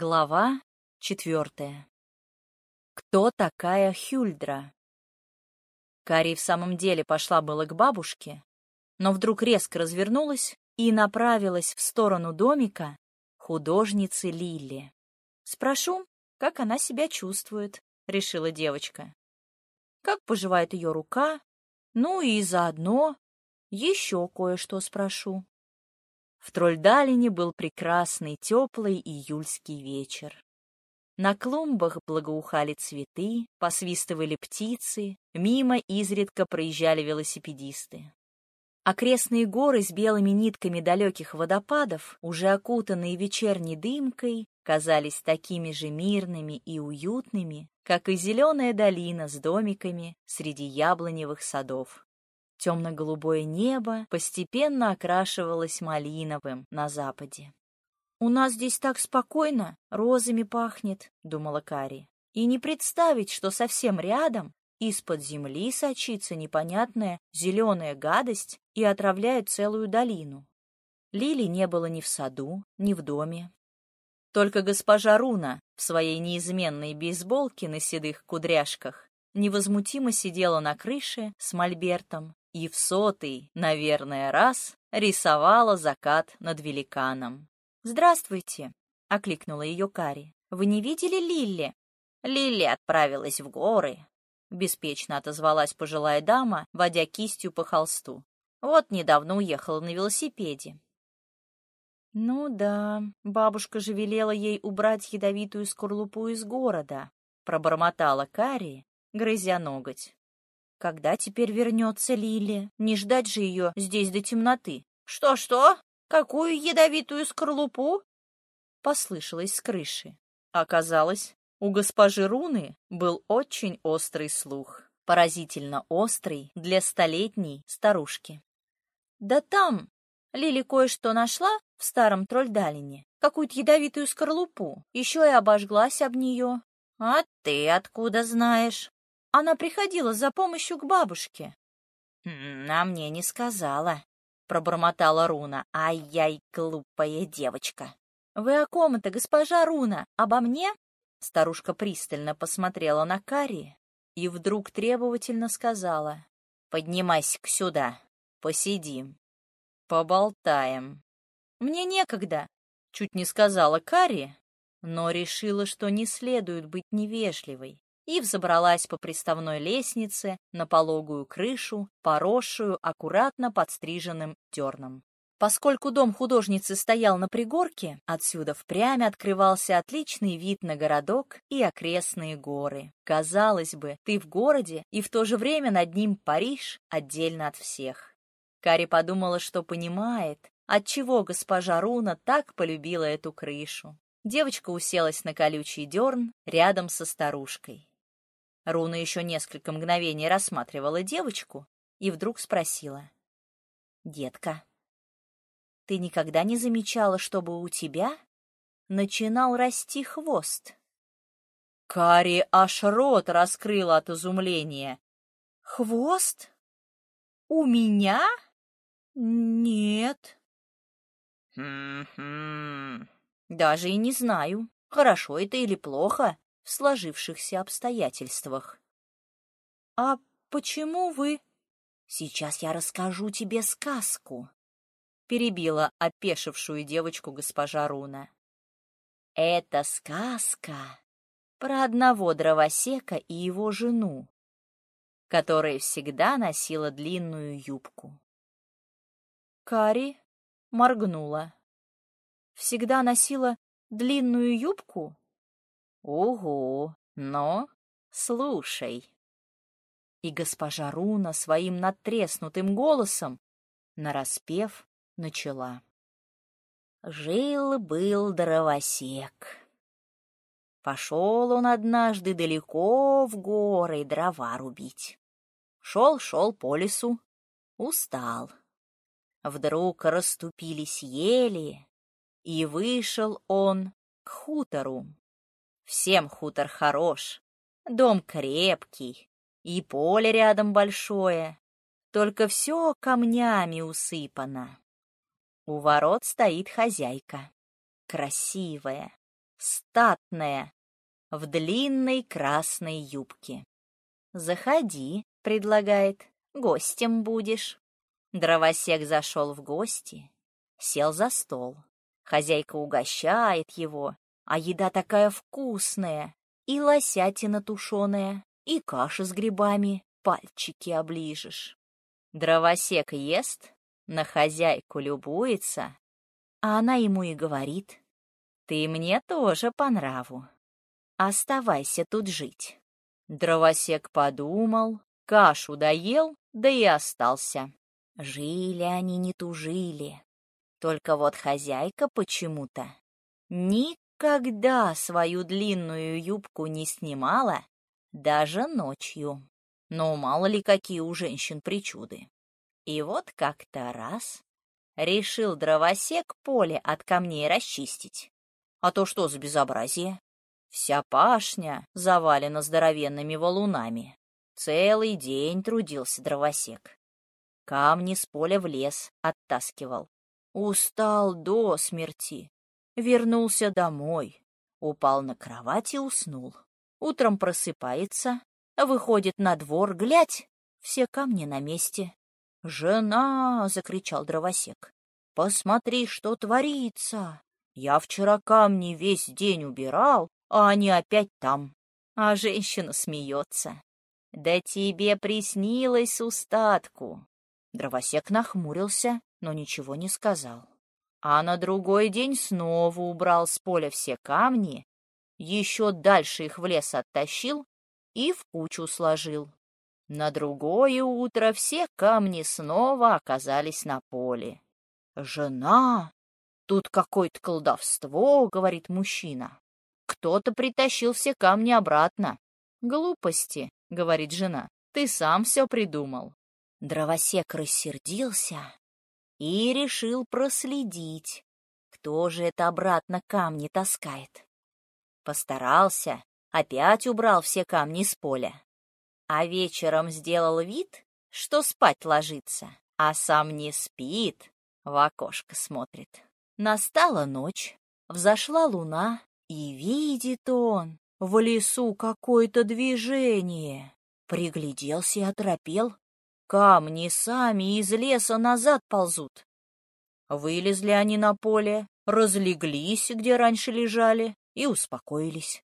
Глава четвертая. Кто такая Хюльдра? Кари в самом деле пошла было к бабушке, но вдруг резко развернулась и направилась в сторону домика художницы Лили. «Спрошу, как она себя чувствует», — решила девочка. «Как поживает ее рука? Ну и заодно еще кое-что спрошу». В Трольдалине был прекрасный теплый июльский вечер. На клумбах благоухали цветы, посвистывали птицы, мимо изредка проезжали велосипедисты. Окрестные горы с белыми нитками далеких водопадов, уже окутанные вечерней дымкой, казались такими же мирными и уютными, как и зеленая долина с домиками среди яблоневых садов. Темно-голубое небо постепенно окрашивалось малиновым на западе. «У нас здесь так спокойно, розами пахнет», — думала Кари. «И не представить, что совсем рядом из-под земли сочится непонятная зеленая гадость и отравляет целую долину. Лили не было ни в саду, ни в доме. Только госпожа Руна в своей неизменной бейсболке на седых кудряшках невозмутимо сидела на крыше с мольбертом и в сотый, наверное, раз рисовала закат над великаном. «Здравствуйте!» — окликнула ее Кари. «Вы не видели Лилли?» «Лилли отправилась в горы», — беспечно отозвалась пожилая дама, водя кистью по холсту. «Вот недавно уехала на велосипеде». «Ну да, бабушка же велела ей убрать ядовитую скорлупу из города», — пробормотала Кари, грызя ноготь. Когда теперь вернется Лили? Не ждать же ее здесь до темноты. Что-что? Какую ядовитую скорлупу? Послышалось с крыши. Оказалось, у госпожи Руны был очень острый слух. Поразительно острый для столетней старушки. Да там Лили кое-что нашла в старом трольдалине, какую-то ядовитую скорлупу, еще и обожглась об нее. А ты откуда знаешь? Она приходила за помощью к бабушке. «А мне не сказала», — пробормотала Руна. «Ай-яй, глупая девочка». «Вы о ком это, госпожа Руна? Обо мне?» Старушка пристально посмотрела на Кари и вдруг требовательно сказала. «Поднимайся-ка сюда, посидим, поболтаем». «Мне некогда», — чуть не сказала Кари, но решила, что не следует быть невежливой и взобралась по приставной лестнице на пологую крышу, поросшую аккуратно подстриженным терном. Поскольку дом художницы стоял на пригорке, отсюда впрямь открывался отличный вид на городок и окрестные горы. Казалось бы, ты в городе, и в то же время над ним Париж отдельно от всех. Кари подумала, что понимает, отчего госпожа Руна так полюбила эту крышу. Девочка уселась на колючий дерн рядом со старушкой. Руна еще несколько мгновений рассматривала девочку и вдруг спросила. «Детка, ты никогда не замечала, чтобы у тебя начинал расти хвост?» Кари аж рот раскрыла от изумления. «Хвост? У меня? Нет». «Хм-хм, даже и не знаю, хорошо это или плохо в сложившихся обстоятельствах. «А почему вы...» «Сейчас я расскажу тебе сказку», — перебила опешившую девочку госпожа Руна. «Это сказка про одного дровосека и его жену, которая всегда носила длинную юбку». Кари моргнула. «Всегда носила длинную юбку?» Угу, но слушай. И госпожа Руна своим надтреснутым голосом, нараспев, начала. Жил-был дровосек. Пошел он однажды далеко в горы дрова рубить. Шел-шел по лесу, устал. Вдруг расступились ели, и вышел он к хутору. Всем хутор хорош, дом крепкий, и поле рядом большое, только все камнями усыпано. У ворот стоит хозяйка, красивая, статная, в длинной красной юбке. «Заходи», — предлагает, — «гостем будешь». Дровосек зашел в гости, сел за стол. Хозяйка угощает его, а еда такая вкусная, и лосятина тушеная, и каша с грибами, пальчики оближешь. Дровосек ест, на хозяйку любуется, а она ему и говорит, «Ты мне тоже по нраву. Оставайся тут жить». Дровосек подумал, кашу доел, да и остался. Жили они, не тужили. Только вот хозяйка почему-то никогда свою длинную юбку не снимала, даже ночью. Но мало ли какие у женщин причуды. И вот как-то раз решил дровосек поле от камней расчистить. А то что за безобразие? Вся пашня завалена здоровенными валунами. Целый день трудился дровосек. Камни с поля в лес оттаскивал. Устал до смерти. Вернулся домой. Упал на кровать и уснул. Утром просыпается, выходит на двор, глядь, все камни на месте. «Жена!» — закричал дровосек. «Посмотри, что творится! Я вчера камни весь день убирал, а они опять там». А женщина смеется. «Да тебе приснилось устатку!» Дровосек нахмурился, но ничего не сказал. А на другой день снова убрал с поля все камни, еще дальше их в лес оттащил и в кучу сложил. На другое утро все камни снова оказались на поле. «Жена! Тут какое-то колдовство!» — говорит мужчина. «Кто-то притащил все камни обратно». «Глупости!» — говорит жена. «Ты сам все придумал». Дровосек рассердился и решил проследить, кто же это обратно камни таскает. Постарался, опять убрал все камни с поля. А вечером сделал вид, что спать ложится, а сам не спит, в окошко смотрит. Настала ночь, взошла луна, и видит он в лесу какое-то движение. Пригляделся и оторопел. Камни сами из леса назад ползут. Вылезли они на поле, разлеглись, где раньше лежали, и успокоились.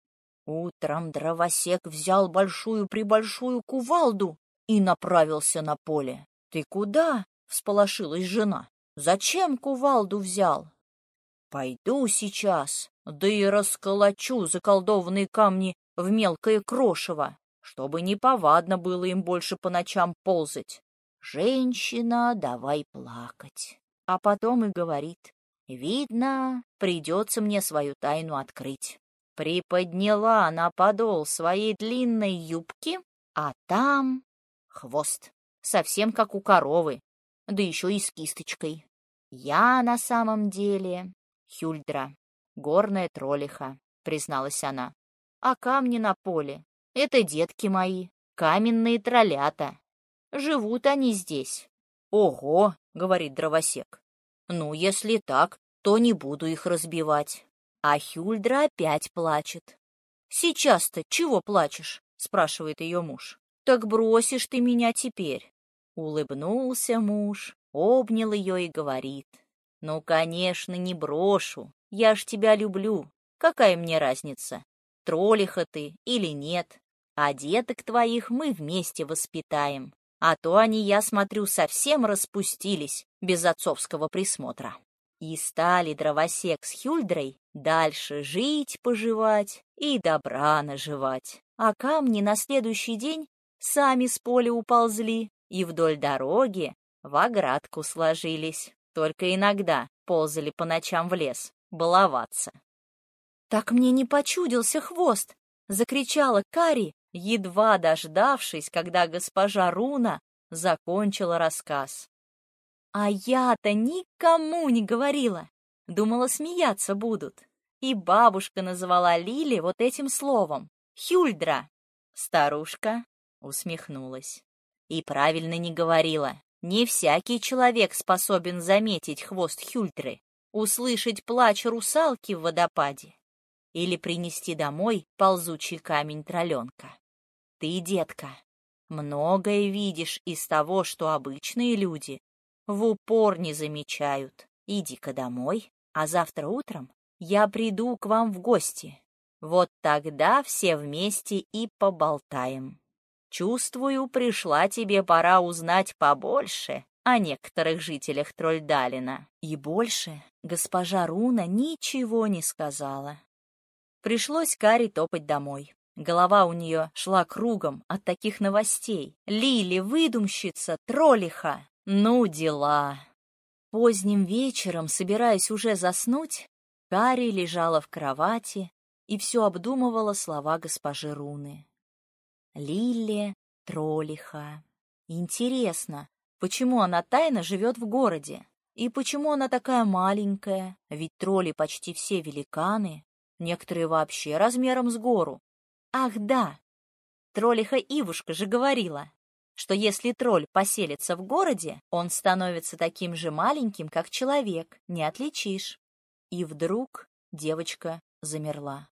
Утром дровосек взял большую-пребольшую кувалду и направился на поле. — Ты куда? — всполошилась жена. — Зачем кувалду взял? — Пойду сейчас, да и расколочу заколдованные камни в мелкое крошево, чтобы неповадно было им больше по ночам ползать. Женщина, давай плакать. А потом и говорит, видно, придется мне свою тайну открыть. Приподняла она подол своей длинной юбки, а там хвост, совсем как у коровы, да еще и с кисточкой. Я на самом деле Хюльдра, горная троллиха, призналась она. А камни на поле — это детки мои, каменные троллята. Живут они здесь. Ого, говорит дровосек. Ну, если так, то не буду их разбивать. А Хюльдра опять плачет. «Сейчас-то чего плачешь?» — спрашивает ее муж. «Так бросишь ты меня теперь». Улыбнулся муж, обнял ее и говорит. «Ну, конечно, не брошу. Я ж тебя люблю. Какая мне разница, троллиха ты или нет? А деток твоих мы вместе воспитаем. А то они, я смотрю, совсем распустились без отцовского присмотра». И стали дровосек с Хюльдрой дальше жить-поживать и добра наживать. А камни на следующий день сами с поля уползли и вдоль дороги в оградку сложились. Только иногда ползали по ночам в лес, баловаться. «Так мне не почудился хвост!» — закричала Кари, едва дождавшись, когда госпожа Руна закончила рассказ. А я-то никому не говорила. Думала, смеяться будут. И бабушка называла Лили вот этим словом — Хюльдра. Старушка усмехнулась. И правильно не говорила. Не всякий человек способен заметить хвост Хюльдры, услышать плач русалки в водопаде. Или принести домой ползучий камень тролленка. Ты, детка, многое видишь из того, что обычные люди в упор не замечают. Иди-ка домой, а завтра утром я приду к вам в гости. Вот тогда все вместе и поболтаем. Чувствую, пришла тебе пора узнать побольше о некоторых жителях Трольдалина. И больше госпожа Руна ничего не сказала. Пришлось Кари топать домой. Голова у нее шла кругом от таких новостей. Лили, выдумщица, троллиха. Ну, дела. Поздним вечером, собираясь уже заснуть, Кари лежала в кровати и все обдумывала слова госпожи Руны. Лилия Троллиха. Интересно, почему она тайно живет в городе? И почему она такая маленькая? Ведь тролли почти все великаны, некоторые вообще размером с гору. Ах да, троллиха Ивушка же говорила, что если тролль поселится в городе, он становится таким же маленьким, как человек, не отличишь. И вдруг девочка замерла.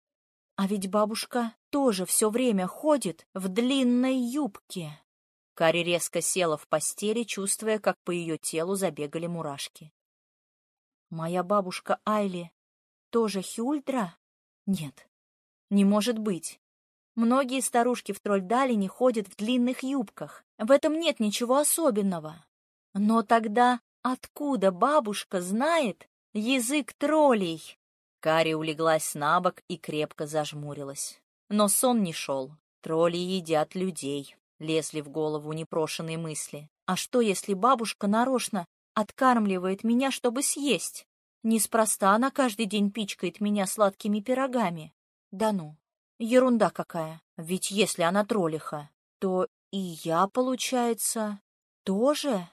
А ведь бабушка тоже все время ходит в длинной юбке. Кари резко села в постели, чувствуя, как по ее телу забегали мурашки. Моя бабушка Айли тоже Хюльдра? Нет, не может быть. Многие старушки в Трольдалине ходят в длинных юбках. В этом нет ничего особенного. Но тогда откуда бабушка знает язык троллей? Кари улеглась на бок и крепко зажмурилась. Но сон не шел. Тролли едят людей. Лезли в голову непрошенные мысли. А что, если бабушка нарочно откармливает меня, чтобы съесть? Неспроста она каждый день пичкает меня сладкими пирогами. Да ну, Ерунда какая. Ведь если она троллиха, то и я, получается, тоже?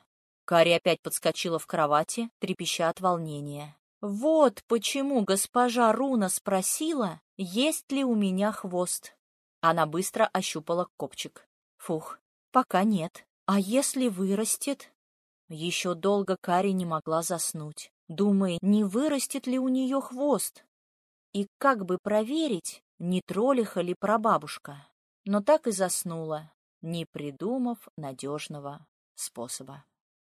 Кари опять подскочила в кровати, трепеща от волнения. Вот почему госпожа Руна спросила, есть ли у меня хвост. Она быстро ощупала копчик. Фух, пока нет. А если вырастет? Еще долго Кари не могла заснуть, думая, не вырастет ли у нее хвост. И как бы проверить, не троллиха ли прабабушка, но так и заснула, не придумав надежного способа.